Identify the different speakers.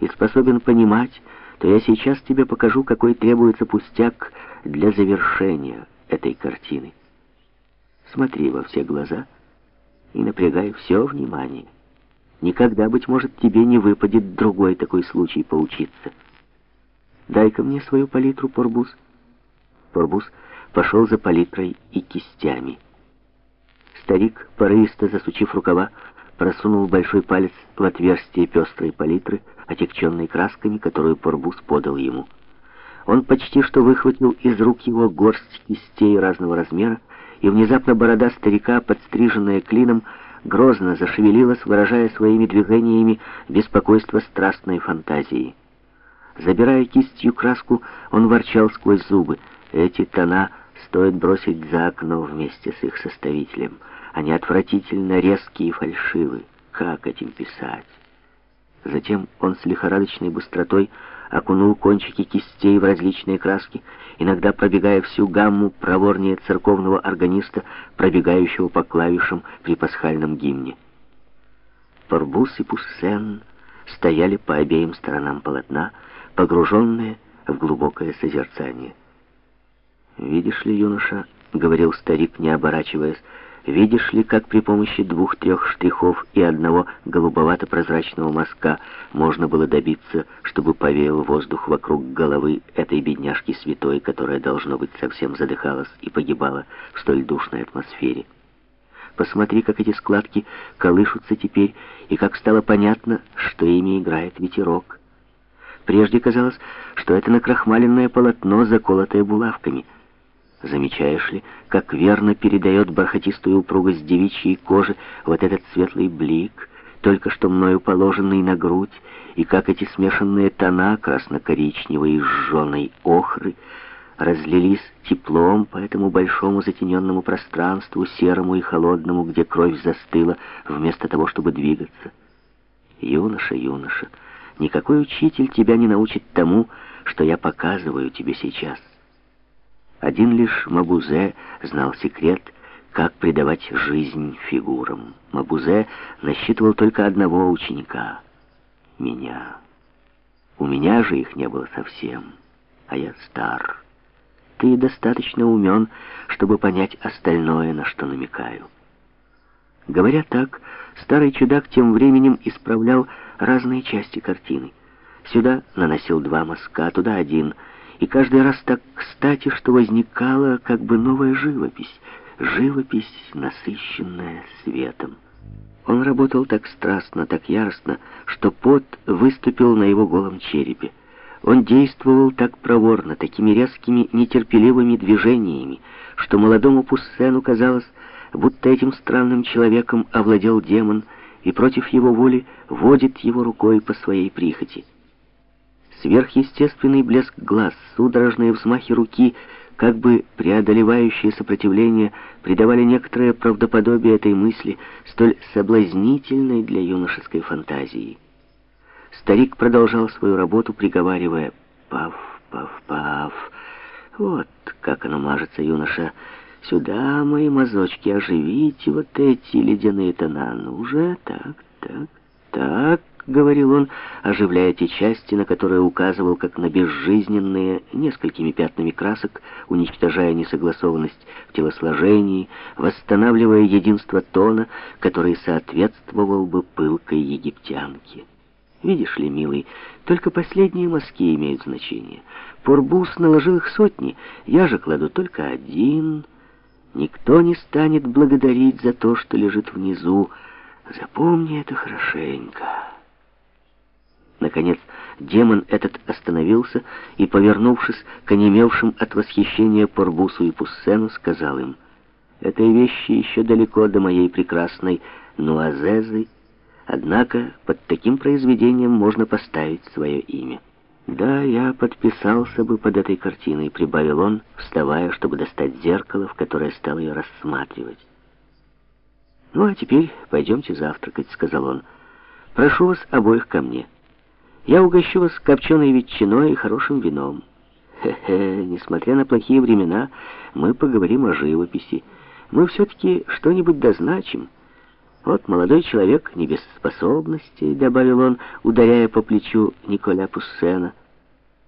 Speaker 1: и способен понимать, то я сейчас тебе покажу, какой требуется пустяк для завершения этой картины. Смотри во все глаза и напрягай все внимание. Никогда, быть может, тебе не выпадет другой такой случай поучиться. Дай-ка мне свою палитру, Порбус. Порбус пошел за палитрой и кистями. Старик, порывисто засучив рукава, просунул большой палец в отверстие пестрой палитры, отягченной красками, которую Порбус подал ему. Он почти что выхватил из рук его горсть кистей разного размера, и внезапно борода старика, подстриженная клином, грозно зашевелилась, выражая своими движениями беспокойство страстной фантазии. Забирая кистью краску, он ворчал сквозь зубы. Эти тона стоит бросить за окно вместе с их составителем. Они отвратительно резкие и фальшивы. Как этим писать? Затем он с лихорадочной быстротой окунул кончики кистей в различные краски, иногда пробегая всю гамму проворнее церковного органиста, пробегающего по клавишам при пасхальном гимне. Порбус и Пуссен стояли по обеим сторонам полотна, погруженные в глубокое созерцание. «Видишь ли, юноша, — говорил старик, не оборачиваясь, — Видишь ли, как при помощи двух-трех штрихов и одного голубовато-прозрачного мазка можно было добиться, чтобы повеял воздух вокруг головы этой бедняжки святой, которая, должно быть, совсем задыхалась и погибала в столь душной атмосфере. Посмотри, как эти складки колышутся теперь, и как стало понятно, что ими играет ветерок. Прежде казалось, что это накрахмаленное полотно, заколотое булавками — Замечаешь ли, как верно передает бархатистую упругость девичьей кожи вот этот светлый блик, только что мною положенный на грудь, и как эти смешанные тона красно-коричневой и жженой охры разлились теплом по этому большому затененному пространству, серому и холодному, где кровь застыла, вместо того, чтобы двигаться. Юноша, юноша, никакой учитель тебя не научит тому, что я показываю тебе сейчас. Один лишь Мабузе знал секрет, как придавать жизнь фигурам. Мабузе насчитывал только одного ученика — меня. У меня же их не было совсем, а я стар. Ты достаточно умен, чтобы понять остальное, на что намекаю. Говоря так, старый чудак тем временем исправлял разные части картины. Сюда наносил два мазка, туда один — и каждый раз так кстати, что возникала как бы новая живопись, живопись, насыщенная светом. Он работал так страстно, так яростно, что пот выступил на его голом черепе. Он действовал так проворно, такими резкими, нетерпеливыми движениями, что молодому Пуссену казалось, будто этим странным человеком овладел демон и против его воли водит его рукой по своей прихоти. Сверхъестественный блеск глаз, судорожные взмахи руки, как бы преодолевающие сопротивление, придавали некоторое правдоподобие этой мысли, столь соблазнительной для юношеской фантазии. Старик продолжал свою работу, приговаривая «Пав, пав, пав». Вот как оно мажется, юноша. Сюда, мои мазочки, оживите вот эти ледяные тона. Ну же, так, так, так. — говорил он, оживляя те части, на которые указывал, как на безжизненные, несколькими пятнами красок, уничтожая несогласованность в телосложении, восстанавливая единство тона, который соответствовал бы пылкой египтянке. Видишь ли, милый, только последние мазки имеют значение. Порбус наложил их сотни, я же кладу только один. Никто не станет благодарить за то, что лежит внизу. Запомни это хорошенько». Наконец, демон этот остановился и, повернувшись к онемевшим от восхищения Порбусу и Пуссену, сказал им, «Этой вещи еще далеко до моей прекрасной Нуазезы, однако под таким произведением можно поставить свое имя». «Да, я подписался бы под этой картиной», — прибавил он, вставая, чтобы достать зеркало, в которое стал ее рассматривать. «Ну, а теперь пойдемте завтракать», — сказал он. «Прошу вас обоих ко мне». Я угощу вас копченой ветчиной и хорошим вином. Хе-хе, несмотря на плохие времена, мы поговорим о живописи. Мы все-таки что-нибудь дозначим. Вот молодой человек не без способностей, добавил он, ударяя по плечу Николя Пуссена.